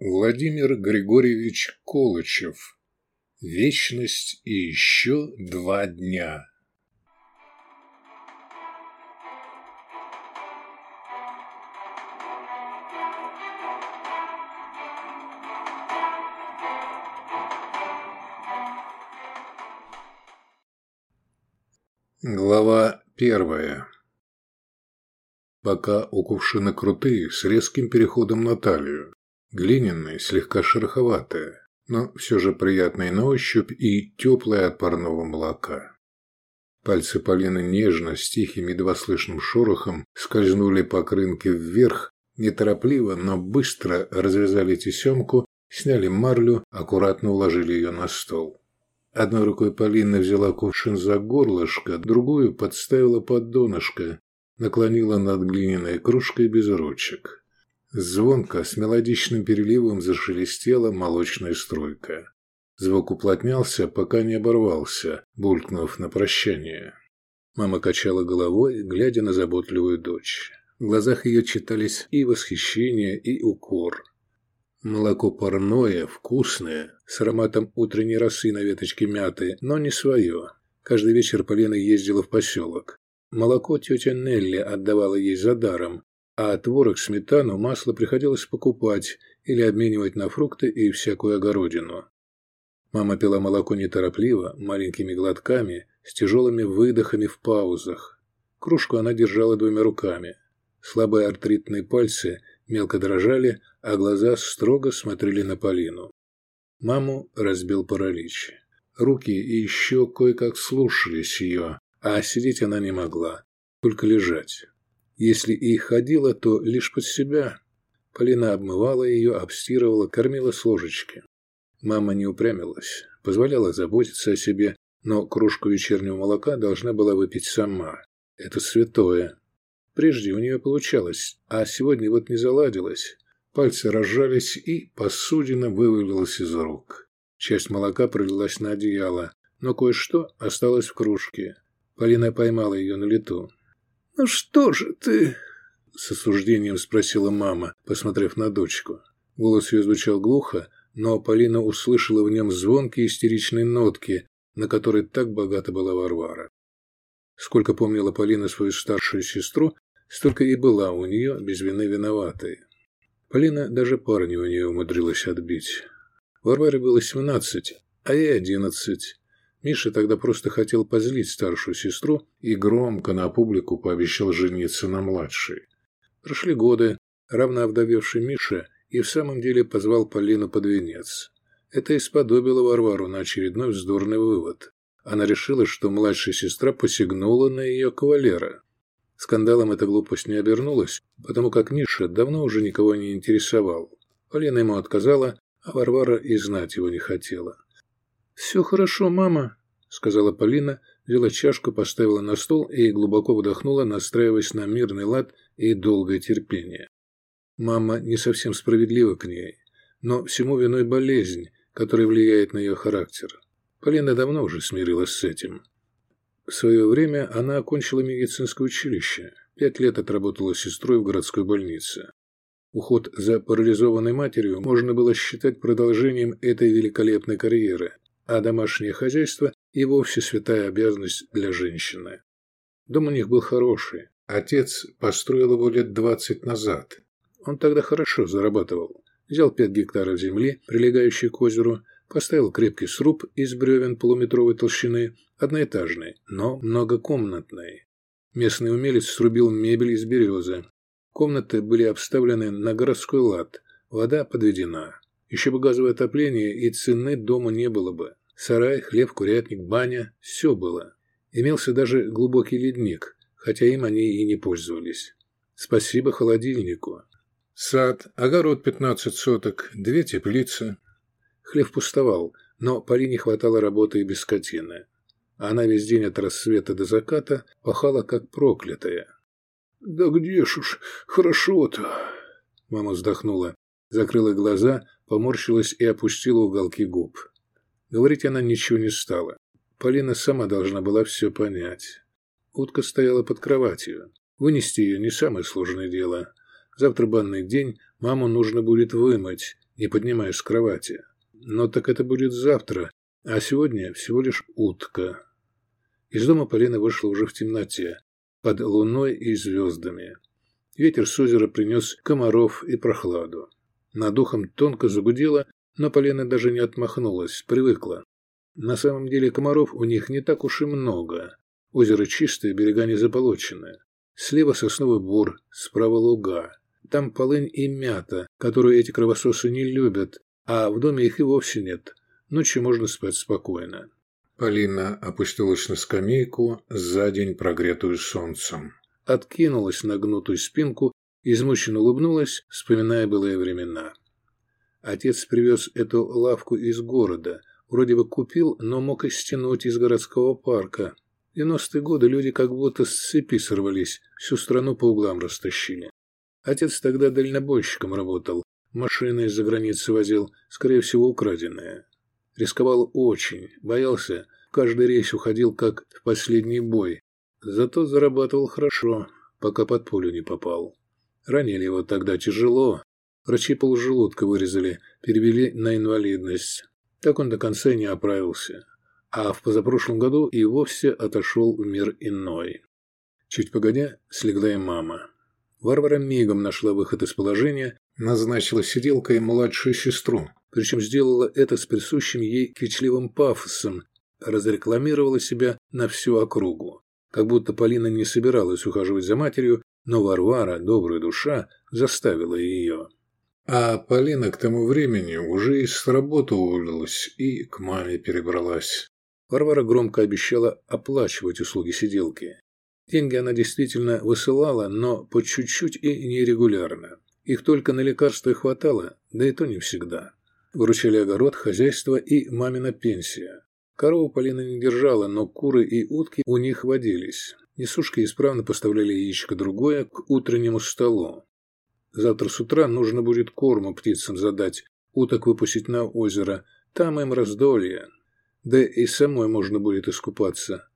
Владимир Григорьевич Колычев. Вечность и еще два дня. Глава первая. Пока у кувшина крутые, с резким переходом на талию. Глиняная, слегка шероховатая, но все же приятная на ощупь и теплая от парного молока. Пальцы Полины нежно, с тихим, едва слышным шорохом, скользнули по крынке вверх, неторопливо, но быстро развязали тесемку, сняли марлю, аккуратно уложили ее на стол. Одной рукой Полина взяла кувшин за горлышко, другую подставила под донышко, наклонила над глиняной кружкой без ручек. Звонко, с мелодичным переливом зашелестела молочная струйка. Звук уплотнялся, пока не оборвался, булькнув на прощание. Мама качала головой, глядя на заботливую дочь. В глазах ее читались и восхищение, и укор. Молоко парное, вкусное, с ароматом утренней росы на веточке мяты, но не свое. Каждый вечер Полина ездила в поселок. Молоко тетя Нелли отдавала ей за даром, а творог, сметану, масло приходилось покупать или обменивать на фрукты и всякую огородину. Мама пила молоко неторопливо, маленькими глотками, с тяжелыми выдохами в паузах. Кружку она держала двумя руками. Слабые артритные пальцы мелко дрожали, а глаза строго смотрели на Полину. Маму разбил паралич. Руки и еще кое-как слушались ее, а сидеть она не могла, только лежать. Если и ходила, то лишь под себя. Полина обмывала ее, обстирывала, кормила с ложечки. Мама не упрямилась, позволяла заботиться о себе, но кружку вечернего молока должна была выпить сама. Это святое. Прежде у нее получалось, а сегодня вот не заладилось. Пальцы разжались, и посудина вывалилась из рук. Часть молока пролилась на одеяло, но кое-что осталось в кружке. Полина поймала ее на лету. «Ну что же ты?» — с осуждением спросила мама, посмотрев на дочку. Голос ее звучал глухо, но Полина услышала в нем звонкие истеричные нотки, на которые так богата была Варвара. Сколько помнила Полина свою старшую сестру, столько и была у нее без вины виноватой. Полина даже парня у нее умудрилась отбить. Варваре было семнадцать, а ей одиннадцать. Миша тогда просто хотел позлить старшую сестру и громко на публику пообещал жениться на младшей. Прошли годы, равно овдовевший Миша и в самом деле позвал Полину под венец. Это исподобило Варвару на очередной вздорный вывод. Она решила, что младшая сестра посягнула на ее кавалера. Скандалом эта глупость не обернулась, потому как Миша давно уже никого не интересовал. Полина ему отказала, а Варвара и знать его не хотела. «Все хорошо, мама», — сказала Полина, взяла чашку, поставила на стол и глубоко вдохнула, настраиваясь на мирный лад и долгое терпение. Мама не совсем справедлива к ней, но всему виной болезнь, которая влияет на ее характер. Полина давно уже смирилась с этим. В свое время она окончила медицинское училище, пять лет отработала сестрой в городской больнице. Уход за парализованной матерью можно было считать продолжением этой великолепной карьеры, а домашнее хозяйство и вовсе святая обязанность для женщины. Дом у них был хороший. Отец построил его лет двадцать назад. Он тогда хорошо зарабатывал. Взял пять гектаров земли, прилегающей к озеру, поставил крепкий сруб из бревен полуметровой толщины, одноэтажный, но многокомнатный. Местный умелец срубил мебель из березы. Комнаты были обставлены на городской лад, вода подведена. Еще бы газовое отопление, и цены дома не было бы. Сарай, хлеб, курятник, баня – все было. Имелся даже глубокий ледник, хотя им они и не пользовались. Спасибо холодильнику. Сад, огород 15 соток, две теплицы. Хлев пустовал, но Полине хватало работы и без скотины. Она весь день от рассвета до заката пахала как проклятая. «Да где ж уж хорошо-то!» Мама вздохнула, закрыла глаза, поморщилась и опустила уголки губ. Говорить она ничего не стала. Полина сама должна была все понять. Утка стояла под кроватью. Вынести ее не самое сложное дело. Завтра банный день, маму нужно будет вымыть, не поднимаясь с кровати. «Но так это будет завтра, а сегодня всего лишь утка». Из дома Полина вышла уже в темноте, под луной и звездами. Ветер с озера принес комаров и прохладу. Над ухом тонко загудело, но Полина даже не отмахнулась, привыкла. На самом деле комаров у них не так уж и много. Озеро чистое, берега не заполочены. Слева сосновый бур, справа луга. Там полынь и мята, которую эти кровососы не любят, а в доме их и вовсе нет. Ночью можно спать спокойно. Полина опустилась на скамейку, за день прогретую солнцем. Откинулась на гнутую спинку, измученно улыбнулась, вспоминая былые времена. Отец привез эту лавку из города. Вроде бы купил, но мог и стянуть из городского парка. В 90-е годы люди как будто с цепи сорвались, всю страну по углам растащили. Отец тогда дальнобойщиком работал, машины из-за границы возил, скорее всего, украденные. Рисковал очень, боялся, каждый рейс уходил как в последний бой. Зато зарабатывал хорошо, пока под пулю не попал. Ранили его тогда тяжело, Врачи полжелудка вырезали, перевели на инвалидность. Так он до конца не оправился. А в позапрошлом году и вовсе отошел в мир иной. Чуть погодя, слегла и мама. Варвара мигом нашла выход из положения, назначила сиделкой младшую сестру. Причем сделала это с присущим ей кичливым пафосом, разрекламировала себя на всю округу. Как будто Полина не собиралась ухаживать за матерью, но Варвара, добрая душа, заставила ее. А Полина к тому времени уже и с работы уволилась и к маме перебралась. Варвара громко обещала оплачивать услуги сиделки. Деньги она действительно высылала, но по чуть-чуть и нерегулярно. Их только на лекарства и хватало, да и то не всегда. Выручали огород, хозяйство и мамина пенсия. Корову Полина не держала, но куры и утки у них водились. Несушки исправно поставляли яичко другое к утреннему столу. Завтра с утра нужно будет корму птицам задать, уток выпустить на озеро. Там им раздолье. Да и самой можно будет искупаться.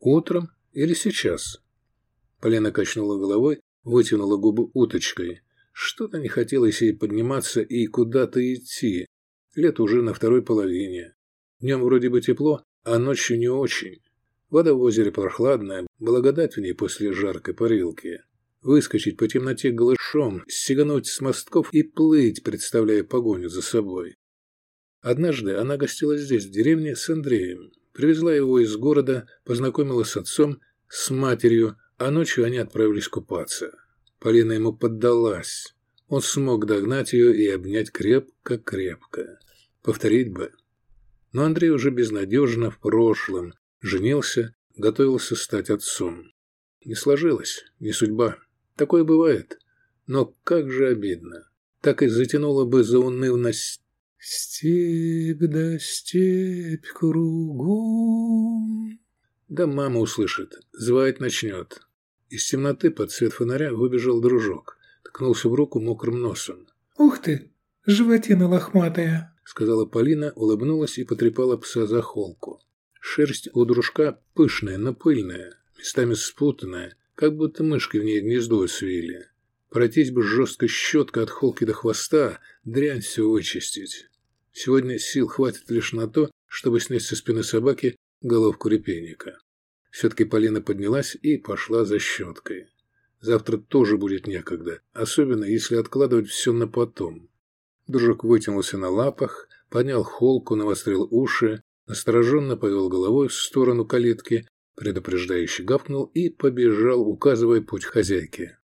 Утром или сейчас?» Полина качнула головой, вытянула губы уточкой. Что-то не хотелось ей подниматься и куда-то идти. Лет уже на второй половине. Днем вроде бы тепло, а ночью не очень. Вода в озере прохладная, благодать в ней после жаркой парилки выскочить по темноте голышом, сигануть с мостков и плыть, представляя погоню за собой. Однажды она гостила здесь, в деревне, с Андреем. Привезла его из города, познакомила с отцом, с матерью, а ночью они отправились купаться. Полина ему поддалась. Он смог догнать ее и обнять крепко-крепко. Повторить бы. Но Андрей уже безнадежно в прошлом. Женился, готовился стать отцом. Не сложилось, не судьба. Такое бывает. Но как же обидно. Так и затянуло бы заунывность. Степь да степь кругом. Да мама услышит, звать начнет. Из темноты под свет фонаря выбежал дружок. Ткнулся в руку мокрым носом. «Ух ты, животина лохматая!» Сказала Полина, улыбнулась и потрепала пса за холку. Шерсть у дружка пышная, но пыльная, местами спутанная, как будто мышки в ней гнездо свили. Пройтись бы жестко щетка от холки до хвоста, дрянь все вычистить. Сегодня сил хватит лишь на то, чтобы снять со спины собаки головку репейника. Все-таки Полина поднялась и пошла за щеткой. Завтра тоже будет некогда, особенно если откладывать все на потом. Дружок вытянулся на лапах, поднял холку, навострил уши, настороженно повел головой в сторону калитки предупреждающе гавкнул и побежал, указывая путь хозяйке.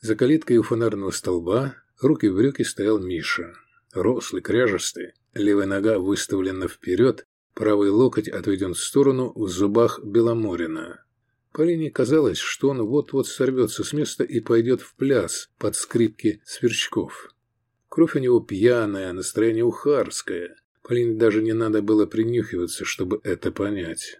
За калиткой у фонарного столба, руки в брюки, стоял Миша. Рослый, кряжестый, левая нога выставлена вперед, правый локоть отведен в сторону, в зубах Беломорина. Полине казалось, что он вот-вот сорвется с места и пойдет в пляс под скрипки сверчков. Кровь у него пьяная, настроение ухарское. Полине даже не надо было принюхиваться, чтобы это понять.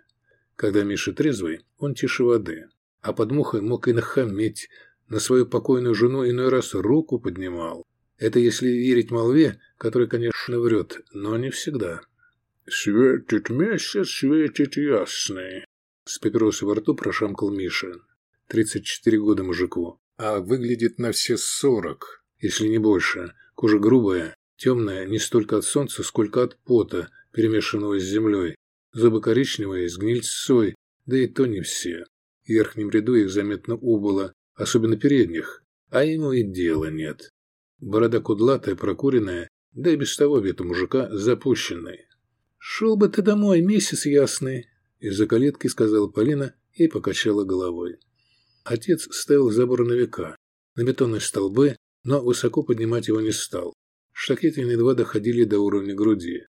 Когда Миша трезвый, он тише воды, а под мухой мог и нахаметь, на свою покойную жену иной раз руку поднимал. Это если верить молве, который, конечно, врет, но не всегда. «Светит месяц, светит ясный», — с папиросой во рту прошамкал Миша. Тридцать четыре года мужику, а выглядит на все сорок, если не больше. Кожа грубая, Темная не столько от солнца, сколько от пота, перемешанного с землей. Зубы коричневые, с гнильцой, да и то не все. В верхнем ряду их заметно убыло, особенно передних, а ему и дела нет. Борода кудлатая, прокуренная, да и без того вид у мужика запущенный. «Шел бы ты домой, месяц ясный!» Из-за калитки сказала Полина и покачала головой. Отец ставил забор на века, на бетонные столбы, но высоко поднимать его не стал. Штакеты едва доходили до уровня груди.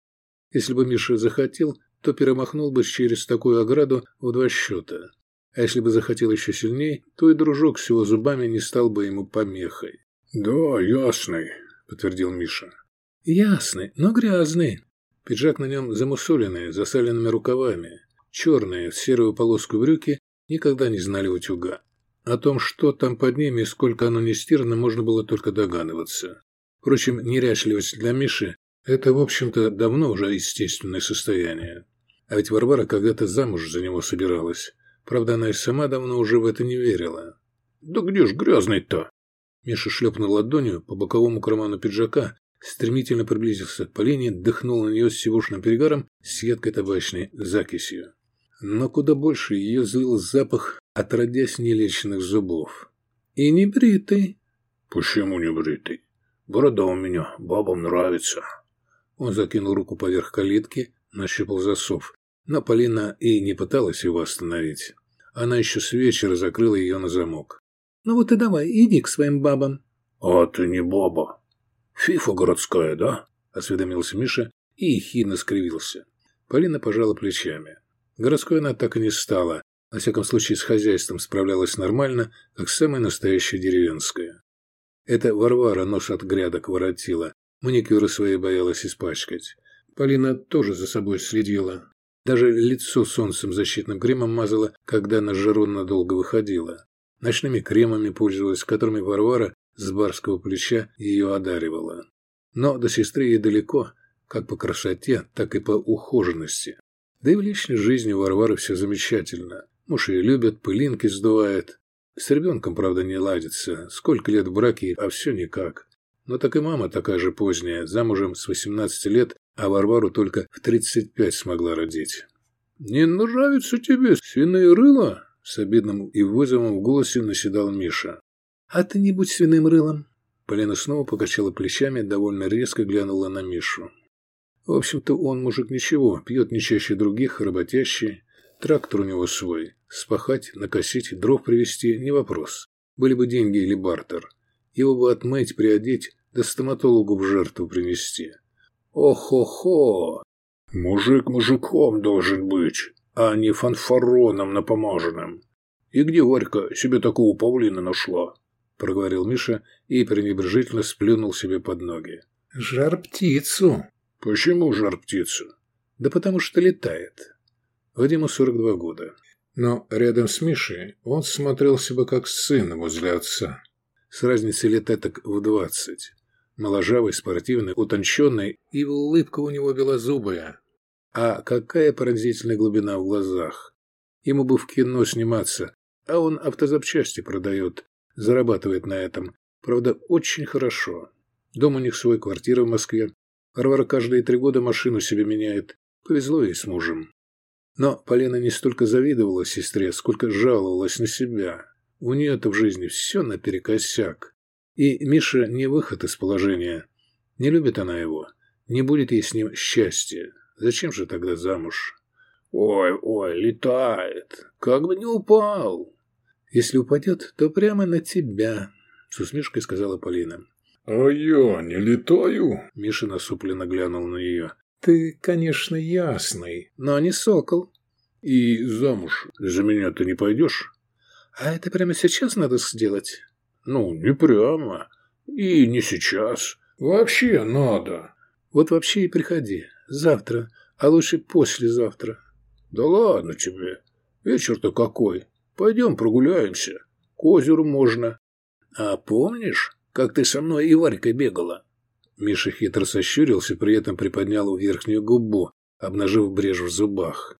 Если бы Миша захотел, то перемахнул бы через такую ограду в два счета. А если бы захотел еще сильнее, то и дружок с его зубами не стал бы ему помехой. «Да, ясный», — подтвердил Миша. «Ясный, но грязный». Пиджак на нем замусоленный, засаленными рукавами. Черные, в серую полоску брюки никогда не знали утюга. О том, что там под ними и сколько оно не стирано, можно было только догадываться. Впрочем, неряшливость для Миши – это, в общем-то, давно уже естественное состояние. А ведь Варвара когда-то замуж за него собиралась. Правда, она и сама давно уже в это не верила. «Да где ж грязный-то?» Миша шлепнул ладонью по боковому карману пиджака, стремительно приблизился к Полине, дыхнул на нее с сивушным перегаром с едкой табачной закисью. Но куда больше ее злил запах отродясь нелеченных зубов. «И не бритый». «Почему не бритый?» Борода у меня бабам нравится. Он закинул руку поверх калитки, нащупал засов. Но Полина и не пыталась его остановить. Она еще с вечера закрыла ее на замок. «Ну вот и давай, иди к своим бабам». «А ты не баба. Фифа городская, да?» – осведомился Миша и ехидно скривился. Полина пожала плечами. Городской она так и не стала. Во всяком случае, с хозяйством справлялась нормально, как самая настоящая деревенская. Это Варвара нож от грядок воротила. Маникюры свои боялась испачкать. Полина тоже за собой следила. Даже лицо солнцем защитным кремом мазала, когда на жару надолго выходила. Ночными кремами пользовалась, которыми Варвара с барского плеча ее одаривала. Но до сестры ей далеко, как по красоте, так и по ухоженности. Да и в личной жизни Варвары все замечательно. Муж ее любит, пылинки сдувает. С ребенком, правда, не ладится. Сколько лет в браке, а все никак. Но так и мама такая же поздняя, замужем с 18 лет, а Варвару только в 35 смогла родить. «Не нравится тебе свиные рыла?» С обидным и вызовом в голосе наседал Миша. «А ты не будь свиным рылом!» Полина снова покачала плечами, довольно резко глянула на Мишу. В общем-то, он мужик ничего, пьет не чаще других, работящий. Трактор у него свой. Спахать, накосить, дров привезти – не вопрос. Были бы деньги или бартер. Его бы отмыть, приодеть, да стоматологу в жертву принести. Ох-хо-хо! Мужик мужиком должен быть, а не фанфароном напомаженным. И где Варька себе такого павлина нашла? Проговорил Миша и пренебрежительно сплюнул себе под ноги. Жар-птицу. Почему жар-птицу? Да потому что летает. Вадиму 42 года. Но рядом с Мишей он смотрелся бы как сын возле отца. С разницей лет этак в двадцать. Моложавый, спортивный, утонченный, и улыбка у него белозубая. А какая поразительная глубина в глазах. Ему бы в кино сниматься, а он автозапчасти продает, зарабатывает на этом. Правда, очень хорошо. Дом у них свой, квартира в Москве. Варвара каждые три года машину себе меняет. Повезло ей с мужем. Но Полина не столько завидовала сестре, сколько жаловалась на себя. У нее-то в жизни все наперекосяк. И Миша не выход из положения. Не любит она его. Не будет ей с ним счастья. Зачем же тогда замуж? Ой, ой, летает. Как бы не упал. Если упадет, то прямо на тебя, с усмешкой сказала Полина. А я не летаю? Миша насупленно глянул на нее. Ты, конечно, ясный, но не сокол. И замуж за меня ты не пойдешь? А это прямо сейчас надо сделать? Ну, не прямо. И не сейчас. Вообще надо. Вот вообще и приходи. Завтра, а лучше послезавтра. Да ладно тебе. Вечер-то какой. Пойдем прогуляемся. К озеру можно. А помнишь, как ты со мной и Варькой бегала? Миша хитро сощурился, при этом приподнял верхнюю губу, обнажив брешь в зубах.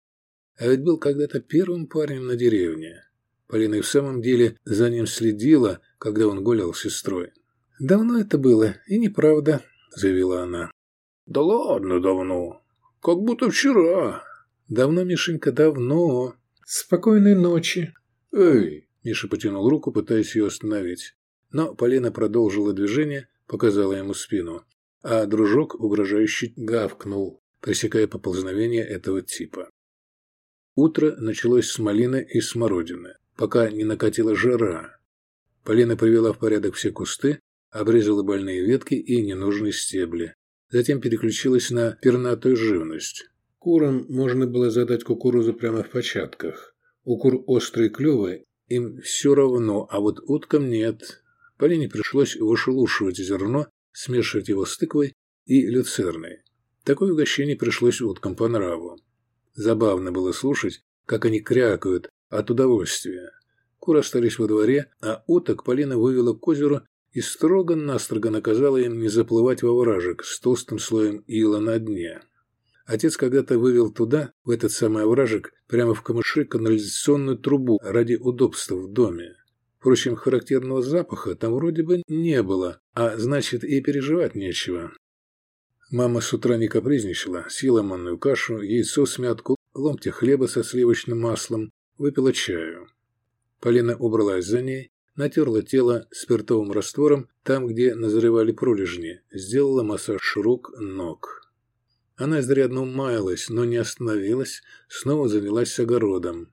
А ведь был когда-то первым парнем на деревне. Полина и в самом деле за ним следила, когда он гулял с сестрой. Давно это было, и неправда. заявила она. «Да ладно давно. Как будто вчера». «Давно, Мишенька, давно». «Спокойной ночи». «Эй!» – Миша потянул руку, пытаясь ее остановить. Но Полина продолжила движение, показала ему спину, а дружок угрожающе гавкнул, пресекая поползновение этого типа. Утро началось с малины и смородины, пока не накатила жара. Полина привела в порядок все кусты, обрезала больные ветки и ненужные стебли. Затем переключилась на пернатую живность. Курам можно было задать кукурузу прямо в початках. У кур острые клювы, им все равно, а вот уткам нет. Полине пришлось вышелушивать зерно, смешивать его с тыквой и люцерной. Такое угощение пришлось уткам по нраву. Забавно было слушать, как они крякают от удовольствия. Куры остались во дворе, а уток Полина вывела к озеру и строго-настрого наказала им не заплывать во вражек с толстым слоем ила на дне. Отец когда-то вывел туда, в этот самый овражек, прямо в камыши канализационную трубу ради удобства в доме. Впрочем, характерного запаха там вроде бы не было, а значит и переживать нечего. Мама с утра не капризничала, съела манную кашу, яйцо с мятку, ломтя хлеба со сливочным маслом, выпила чаю. Полина убралась за ней, натерла тело спиртовым раствором там, где назревали пролежни, сделала массаж рук, ног. Она изрядно умаялась, но не остановилась, снова занялась огородом.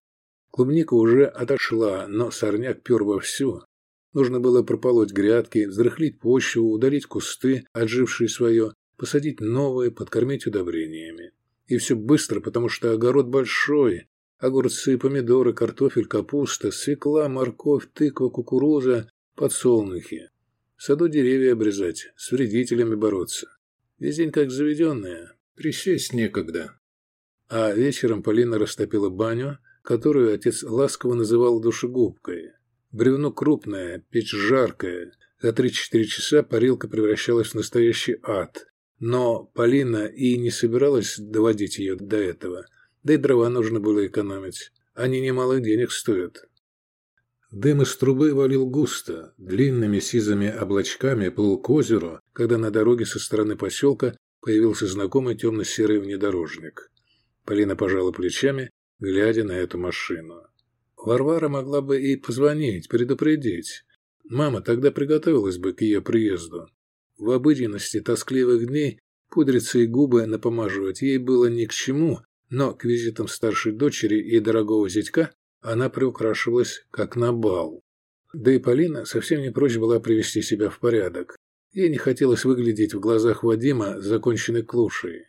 Клубника уже отошла, но сорняк пер вовсю. Нужно было прополоть грядки, взрыхлить почву, удалить кусты, отжившие свое, посадить новые, подкормить удобрениями. И все быстро, потому что огород большой. Огурцы, помидоры, картофель, капуста, свекла, морковь, тыква, кукуруза, подсолнухи. В саду деревья обрезать, с вредителями бороться. Весь день как заведенная. Присесть некогда. А вечером Полина растопила баню, которую отец ласково называл душегубкой. Бревно крупное, печь жаркая. За три-четыре часа парилка превращалась в настоящий ад. Но Полина и не собиралась доводить ее до этого. Да и дрова нужно было экономить. Они немалых денег стоят. Дым из трубы валил густо, длинными сизыми облачками плыл к озеру, когда на дороге со стороны поселка появился знакомый темно-серый внедорожник. Полина пожала плечами, глядя на эту машину. Варвара могла бы и позвонить, предупредить. Мама тогда приготовилась бы к ее приезду. В обыденности тоскливых дней пудриться и губы напомаживать ей было ни к чему, но к визитам старшей дочери и дорогого зятька она приукрашивалась как на бал. Да и Полина совсем не прочь была привести себя в порядок. Ей не хотелось выглядеть в глазах Вадима законченной клушей.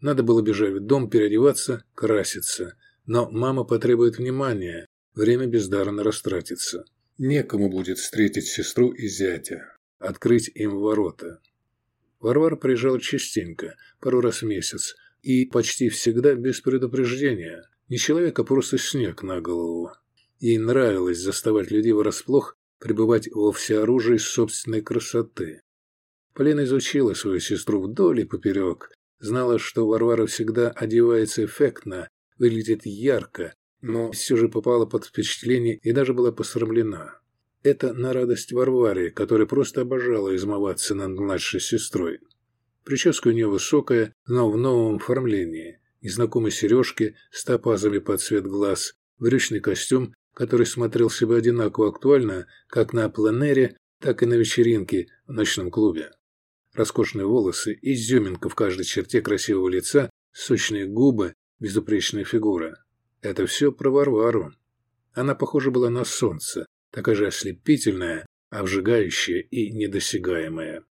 Надо было бежать в дом, переодеваться, краситься. Но мама потребует внимания, время бездарно растратится. Некому будет встретить сестру и зятя, открыть им ворота. Варвар приезжал частенько, пару раз в месяц, и почти всегда без предупреждения. Не человек, а просто снег на голову. Ей нравилось заставать людей врасплох, пребывать во всеоружии собственной красоты. Полина изучила свою сестру вдоль и поперек, знала, что Варвара всегда одевается эффектно, выглядит ярко, но все же попала под впечатление и даже была посрамлена. Это на радость Варваре, которая просто обожала измываться над младшей сестрой. Прическа у нее высокая, но в новом оформлении. Незнакомые сережки с топазами под цвет глаз, брючный костюм, который смотрел себя одинаково актуально как на пленере, так и на вечеринке в ночном клубе роскошные волосы, изюминка в каждой черте красивого лица, сочные губы, безупречная фигура. Это все про Варвару. Она похожа была на солнце, такая же ослепительная, обжигающая и недосягаемая.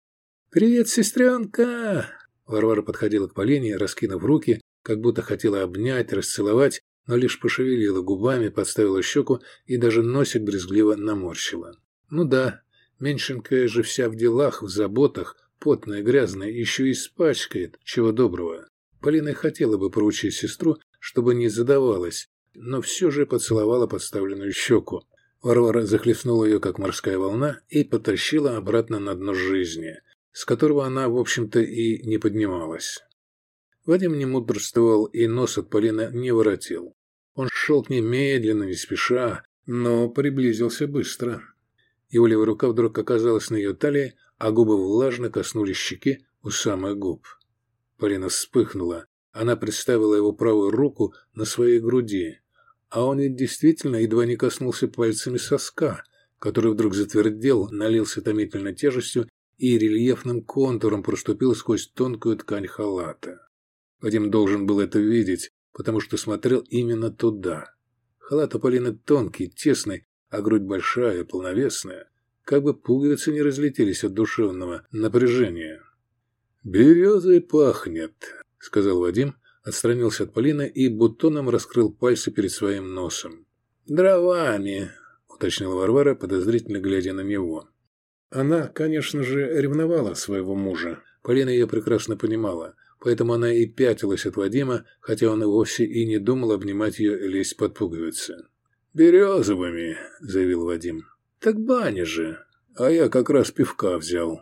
«Привет, сестренка!» Варвара подходила к Полине, раскинув руки, как будто хотела обнять, расцеловать, но лишь пошевелила губами, подставила щеку и даже носик брезгливо наморщила. Ну да, меньшенькая же вся в делах, в заботах, потная, грязная, еще и испачкает, чего доброго. Полина хотела бы поручить сестру, чтобы не задавалась, но все же поцеловала подставленную щеку. Варвара захлестнула ее, как морская волна, и потащила обратно на дно жизни, с которого она, в общем-то, и не поднималась. Вадим не мудрствовал и нос от Полины не воротил. Он шел к ней медленно, не спеша, но приблизился быстро. Его левая рука вдруг оказалась на ее талии, а губы влажно коснулись щеки, у самых губ. Полина вспыхнула. Она представила его правую руку на своей груди. А он ведь действительно едва не коснулся пальцами соска, который вдруг затвердел, налился томительной тяжестью и рельефным контуром проступил сквозь тонкую ткань халата. Вадим должен был это видеть, потому что смотрел именно туда. Халат у Полины тонкий, тесный, а грудь большая, полновесная. Как бы пуговицы не разлетелись от душевного напряжения. «Березой пахнет», — сказал Вадим, отстранился от Полины и бутоном раскрыл пальцы перед своим носом. «Дровами», — уточнила Варвара, подозрительно глядя на него. Она, конечно же, ревновала своего мужа. Полина ее прекрасно понимала, поэтому она и пятилась от Вадима, хотя он и вовсе и не думал обнимать ее и лезть под пуговицы. «Березовыми», — заявил Вадим. «Так баня же. А я как раз пивка взял».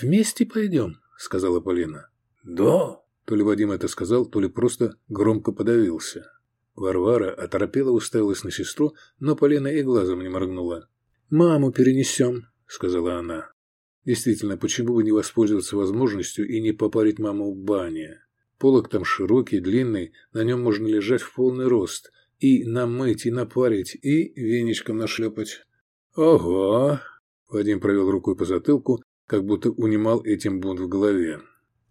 «Вместе пойдем», сказала Полина. «Да?» То ли Вадим это сказал, то ли просто громко подавился. Варвара оторопела уставилась на сестру, но Полина и глазом не моргнула. «Маму перенесем», — сказала она. Действительно, почему бы не воспользоваться возможностью и не попарить маму в бане? Полок там широкий, длинный, на нем можно лежать в полный рост. И намыть, и напарить, и веничком нашлепать. «Ого!» — Вадим провел рукой по затылку, как будто унимал этим бунт в голове.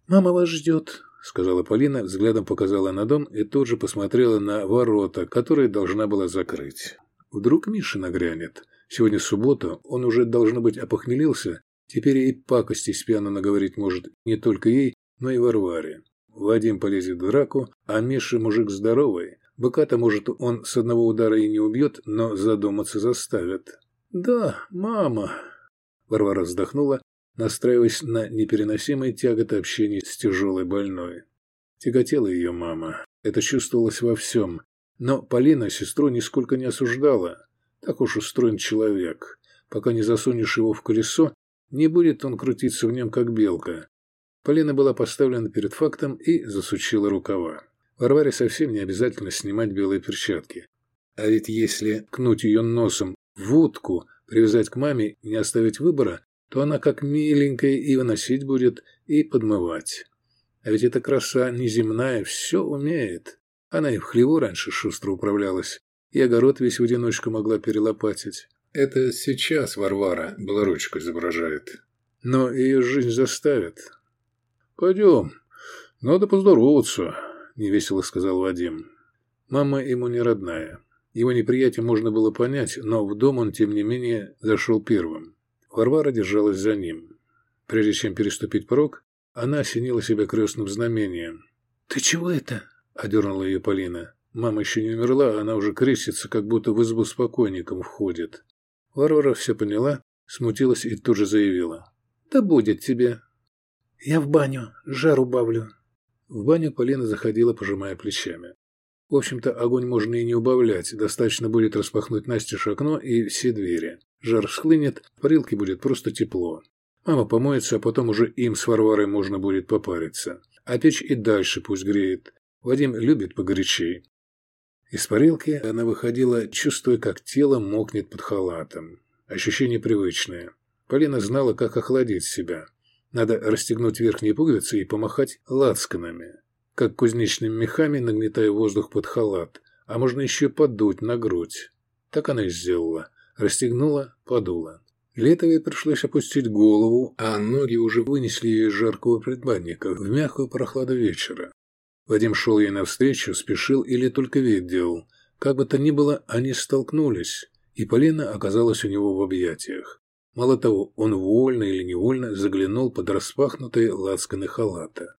«Мама вас ждет», — сказала Полина, взглядом показала на дом и тут же посмотрела на ворота, которые должна была закрыть. Вдруг Миша нагрянет. Сегодня суббота, он уже, должно быть, опохмелился, теперь и пакости с пьяно наговорить может не только ей, но и Варваре. Вадим полезет в драку, а Миша мужик здоровый. Быка-то, может, он с одного удара и не убьет, но задуматься заставит. «Да, мама», — Варвара вздохнула настраиваясь на непереносимые тяготы общения с тяжелой больной. Тяготела ее мама. Это чувствовалось во всем. Но Полина сестру нисколько не осуждала. Так уж устроен человек. Пока не засунешь его в колесо, не будет он крутиться в нем, как белка. Полина была поставлена перед фактом и засучила рукава. Варваре совсем не обязательно снимать белые перчатки. А ведь если кнуть ее носом в утку, привязать к маме и не оставить выбора, то она как миленькая и выносить будет, и подмывать. А ведь эта краса неземная все умеет. Она и в хлеву раньше шустро управлялась, и огород весь в одиночку могла перелопатить. Это сейчас Варвара белоручку изображает. Но ее жизнь заставит. «Пойдем, надо поздороваться», — невесело сказал Вадим. Мама ему не родная. Его неприятие можно было понять, но в дом он, тем не менее, зашел первым. Варвара держалась за ним. Прежде чем переступить порог, она осенила себя крестным знамением. «Ты чего это?» – одернула ее Полина. Мама еще не умерла, а она уже крестится, как будто в избу с покойником входит. Варвара все поняла, смутилась и тут же заявила. «Да будет тебе». «Я в баню, жару бавлю». В баню Полина заходила, пожимая плечами. В общем-то, огонь можно и не убавлять, достаточно будет распахнуть настежь окно и все двери. Жар схлынет, в парилке будет просто тепло. Мама помоется, а потом уже им с Варварой можно будет попариться. А печь и дальше пусть греет. Вадим любит погорячей. Из парилки она выходила, чувствуя, как тело мокнет под халатом. Ощущение привычное. Полина знала, как охладить себя. Надо расстегнуть верхние пуговицы и помахать лацканами как кузнечными мехами, нагнетая воздух под халат, а можно еще подуть на грудь. Так она и сделала. Расстегнула, подула. Летовой пришлось опустить голову, а ноги уже вынесли ее из жаркого предбанника в мягкую прохладу вечера. Вадим шел ей навстречу, спешил или только вид делал. Как бы то ни было, они столкнулись, и Полина оказалась у него в объятиях. Мало того, он вольно или невольно заглянул под распахнутые лацканы халата.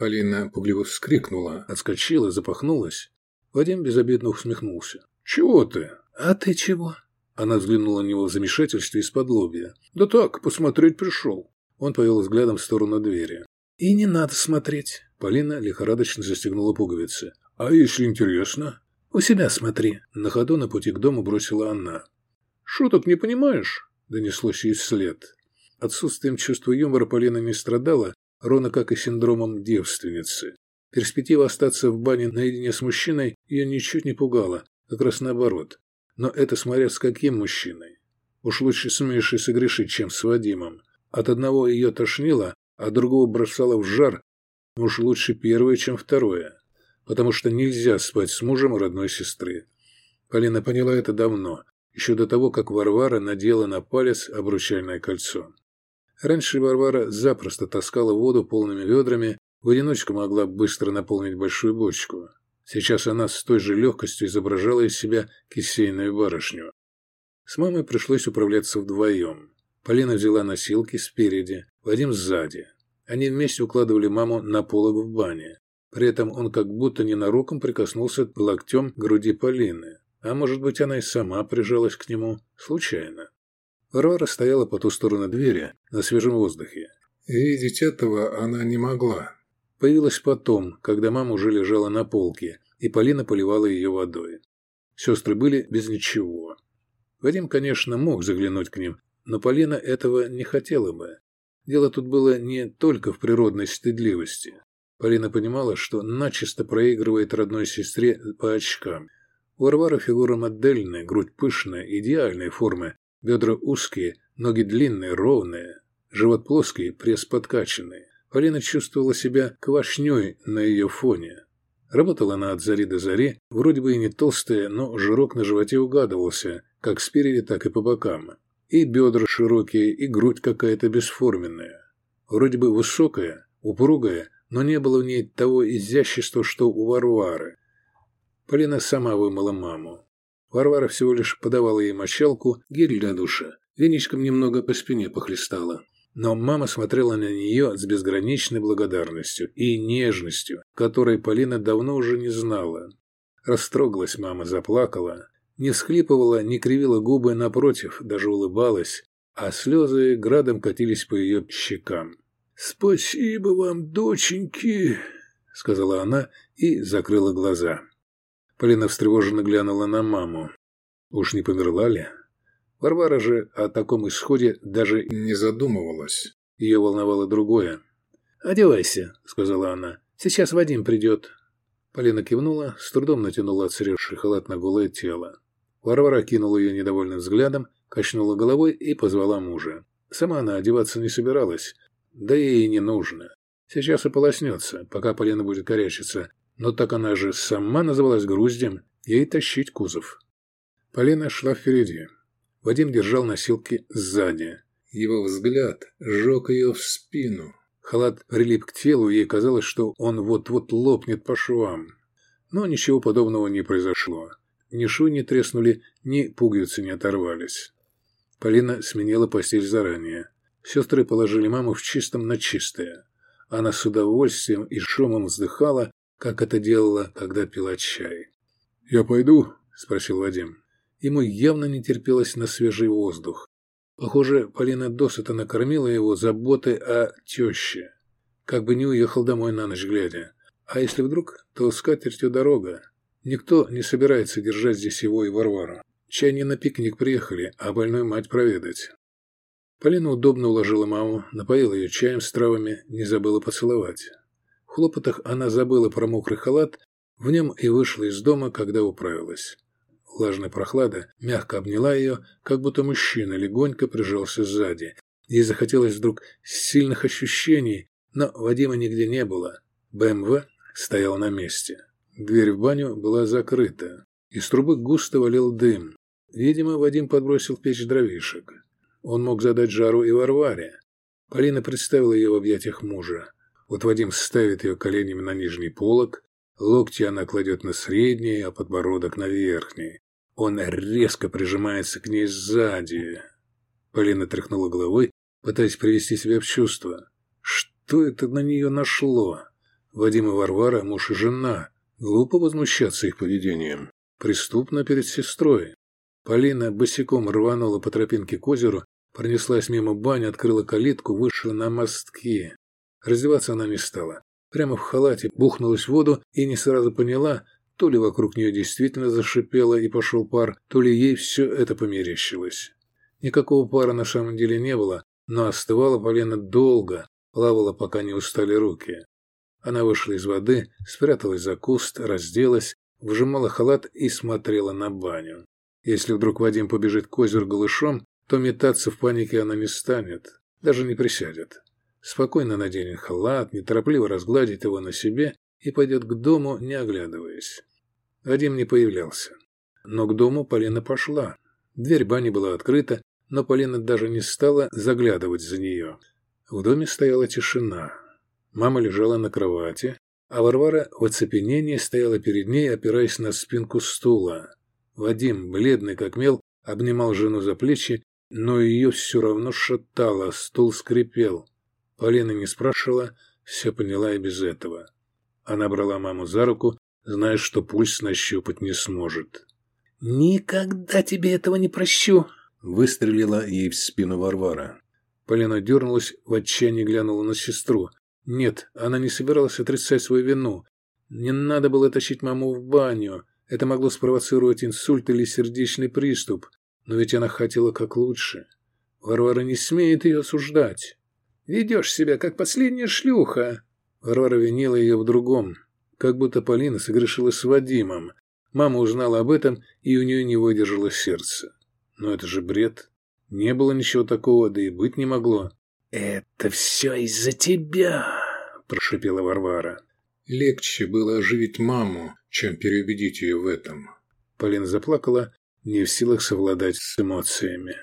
Полина пугливо вскрикнула, отскочила, запахнулась. Вадим безобидно усмехнулся. «Чего ты?» «А ты чего?» Она взглянула на него в замешательстве из-под лобья. «Да так, посмотреть пришел». Он повел взглядом в сторону двери. «И не надо смотреть». Полина лихорадочно застегнула пуговицы. «А если интересно?» «У себя смотри». На ходу на пути к дому бросила она. «Шуток не понимаешь?» Донеслось ей вслед. Отсутствием чувства юмора Полина не страдала, ровно как и синдромом девственницы. Перспектива остаться в бане наедине с мужчиной ее ничуть не пугала, как раз наоборот. Но это смотря с каким мужчиной. Уж лучше с Мишей согрешить, чем с Вадимом. От одного ее тошнило, а другого бросало в жар, уж лучше первое, чем второе, потому что нельзя спать с мужем родной сестры. Полина поняла это давно, еще до того, как Варвара надела на палец обручальное кольцо. Раньше Варвара запросто таскала воду полными ведрами, в одиночку могла быстро наполнить большую бочку. Сейчас она с той же легкостью изображала из себя кисейную барышню. С мамой пришлось управляться вдвоем. Полина взяла носилки спереди, Вадим сзади. Они вместе укладывали маму на полок в бане. При этом он как будто ненароком прикоснулся локтем к груди Полины. А может быть, она и сама прижалась к нему случайно. Варвара стояла по ту сторону двери, на свежем воздухе. видеть этого она не могла. Появилась потом, когда мама уже лежала на полке, и Полина поливала ее водой. Сестры были без ничего. Вадим, конечно, мог заглянуть к ним, но Полина этого не хотела бы. Дело тут было не только в природной стыдливости. Полина понимала, что начисто проигрывает родной сестре по очкам. У Варвары фигура модельная, грудь пышная, идеальной формы, бедра узкие, ноги длинные, ровные, живот плоский, пресс подкачанный. Полина чувствовала себя квашней на ее фоне. Работала она от зари до зари, вроде бы и не толстая, но жирок на животе угадывался, как спереди, так и по бокам. И бедра широкие, и грудь какая-то бесформенная. Вроде бы высокая, упругая, но не было в ней того изящества, что у Варвары. Полина сама вымыла маму. Варвара всего лишь подавала ей мочалку, гель для душа, веничком немного по спине похлестала. Но мама смотрела на нее с безграничной благодарностью и нежностью, которой Полина давно уже не знала. Растрогалась мама, заплакала, не всхлипывала, не кривила губы, напротив, даже улыбалась, а слезы градом катились по ее щекам. «Спасибо вам, доченьки!» — сказала она и закрыла глаза. Полина встревоженно глянула на маму. Уж не померла ли? Варвара же о таком исходе даже не задумывалась. Ее волновало другое. «Одевайся», — сказала она. «Сейчас Вадим придет». Полина кивнула, с трудом натянула отсыревший халат на голое тело. Варвара кинула ее недовольным взглядом, качнула головой и позвала мужа. Сама она одеваться не собиралась, да ей и не нужно. Сейчас ополоснется, пока Полина будет корячиться, но так она же сама называлась груздем, ей тащить кузов. Полина шла впереди. Вадим держал носилки сзади. Его взгляд сжег ее в спину. Халат прилип к телу, ей казалось, что он вот-вот лопнет по швам. Но ничего подобного не произошло. Ни швы не треснули, ни пуговицы не оторвались. Полина сменила постель заранее. Сестры положили маму в чистом на чистое. Она с удовольствием и шумом вздыхала, как это делала, когда пила чай. «Я пойду?» – спросил Вадим. Ему явно не терпелось на свежий воздух. Похоже, Полина досыта накормила его заботой о теще. Как бы не уехал домой на ночь глядя. А если вдруг, то с катертью дорога. Никто не собирается держать здесь его и Варвару. Чай не на пикник приехали, а больную мать проведать. Полина удобно уложила маму, напоила ее чаем с травами, не забыла поцеловать. Хлопотах она забыла про мокрый халат, в нем и вышла из дома, когда управилась. Влажная прохлада мягко обняла ее, как будто мужчина легонько прижался сзади. Ей захотелось вдруг сильных ощущений, но Вадима нигде не было. БМВ стоял на месте. Дверь в баню была закрыта. Из трубы густо валил дым. Видимо, Вадим подбросил в печь дровишек. Он мог задать жару и Варваре. Полина представила ее в объятиях мужа. Вот Вадим ставит ее коленями на нижний полок, локти она кладет на средний, а подбородок на верхний. Он резко прижимается к ней сзади. Полина тряхнула головой, пытаясь привести себя в чувство. Что это на нее нашло? Вадим и Варвара – муж и жена. Глупо возмущаться их поведением. Преступно перед сестрой. Полина босиком рванула по тропинке к озеру, пронеслась мимо бани, открыла калитку, вышла на мостки. Раздеваться она не стала. Прямо в халате бухнулась в воду и не сразу поняла, то ли вокруг нее действительно зашипело и пошел пар, то ли ей все это померещилось. Никакого пара на самом деле не было, но остывала Полина долго, плавала, пока не устали руки. Она вышла из воды, спряталась за куст, разделась, вжимала халат и смотрела на баню. Если вдруг Вадим побежит к озеру голышом, то метаться в панике она не станет, даже не присядет. Спокойно наденет халат, неторопливо разгладит его на себе и пойдет к дому, не оглядываясь. Вадим не появлялся. Но к дому Полина пошла. Дверь бани была открыта, но Полина даже не стала заглядывать за нее. В доме стояла тишина. Мама лежала на кровати, а Варвара в оцепенении стояла перед ней, опираясь на спинку стула. Вадим, бледный как мел, обнимал жену за плечи, но ее все равно шатало, стул скрипел. Полина не спрашивала, все поняла и без этого. Она брала маму за руку, зная, что пульс нащупать не сможет. «Никогда тебе этого не прощу!» — выстрелила ей в спину Варвара. Полина дернулась, в отчаянии глянула на сестру. Нет, она не собиралась отрицать свою вину. Не надо было тащить маму в баню. Это могло спровоцировать инсульт или сердечный приступ. Но ведь она хотела как лучше. Варвара не смеет ее осуждать. Ведешь себя, как последняя шлюха!» Варвара винила ее в другом. Как будто Полина согрешила с Вадимом. Мама узнала об этом, и у нее не выдержало сердце. Но это же бред. Не было ничего такого, да и быть не могло. «Это все из-за тебя!» – прошепела Варвара. Легче было оживить маму, чем переубедить ее в этом. Полина заплакала, не в силах совладать с эмоциями.